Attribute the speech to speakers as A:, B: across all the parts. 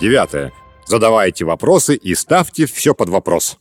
A: Девятое. Задавайте вопросы и ставьте все под вопрос.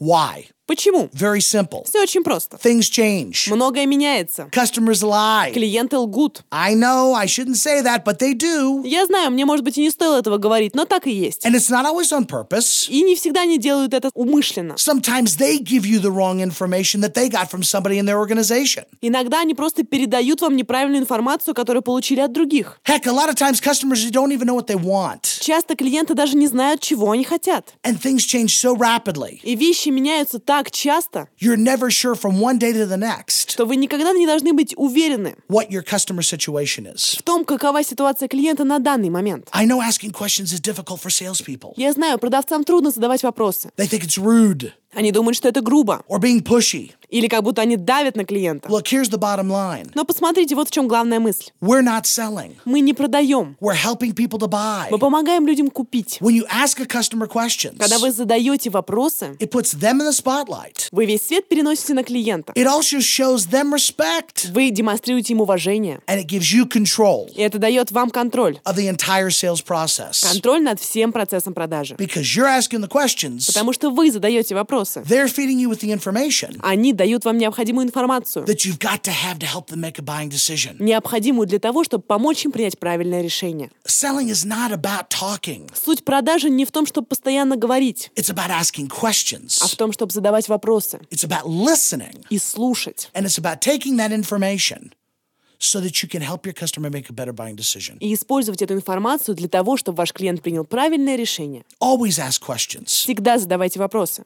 B: Why?
C: Почему?
B: Very simple.
C: Все очень просто.
B: Things change.
C: Многое меняется.
B: Customers lie.
C: Клиенты лгут.
B: I know I shouldn't say that, but they do.
C: Я знаю, мне, может быть, и не стоило этого говорить, но так и есть.
B: And it's not always on purpose.
C: И не всегда они делают это умышленно.
B: Sometimes they give you the wrong information that they got from somebody in their organization.
C: Иногда они просто передают вам неправильную информацию, которую получили от других.
B: Heck, a lot of times customers don't even know what they want.
C: Часто клиенты даже не знают, чего они хотят.
B: And things change so rapidly.
C: И вещи меняются так часто,
B: You're never sure from one day to the next
C: что вы никогда не должны быть уверены
B: what your customer situation is.
C: в том, какова ситуация клиента на данный момент.
B: I know asking questions is difficult for salespeople.
C: Я знаю, продавцам трудно задавать вопросы.
B: They think it's rude
C: Они думают, что это грубо.
B: or being pushy.
C: Или как будто они давят на клиента.
B: Look, here's the bottom line
C: Но посмотрите, вот в чем главная мысль.
B: we're not selling,
C: Мы не продаем.
B: we're helping people to buy.
C: Мы помогаем людям купить.
B: When you ask a customer questions,
C: Когда вы задаете вопросы,
B: it puts them in the spotlight.
C: вы весь свет переносите на клиента.
B: It also shows them respect
C: Вы демонстрируете ему уважение.
B: and it gives you control
C: И это дает вам контроль.
B: of the entire sales process.
C: Контроль над всем процессом продажи.
B: Because you're asking the questions,
C: Потому что вы задаете вопросы.
B: they're feeding you with the information
C: Они дают вам необходимую информацию.
B: that you've got to have to help them make a buying decision.
C: Необходимую для того, чтобы помочь им принять правильное решение.
B: Selling is not about talking,
C: Суть продажи не в том, чтобы постоянно говорить,
B: it's about asking
C: а в
B: questions,
C: том, чтобы задавать вопросы
B: it's about listening,
C: и слушать.
B: and it's about taking that information so that you can help your customer make a better buying decision.
C: И использовать эту информацию для того, чтобы ваш клиент принял правильное решение.
B: Always ask questions.
C: Всегда задавайте вопросы.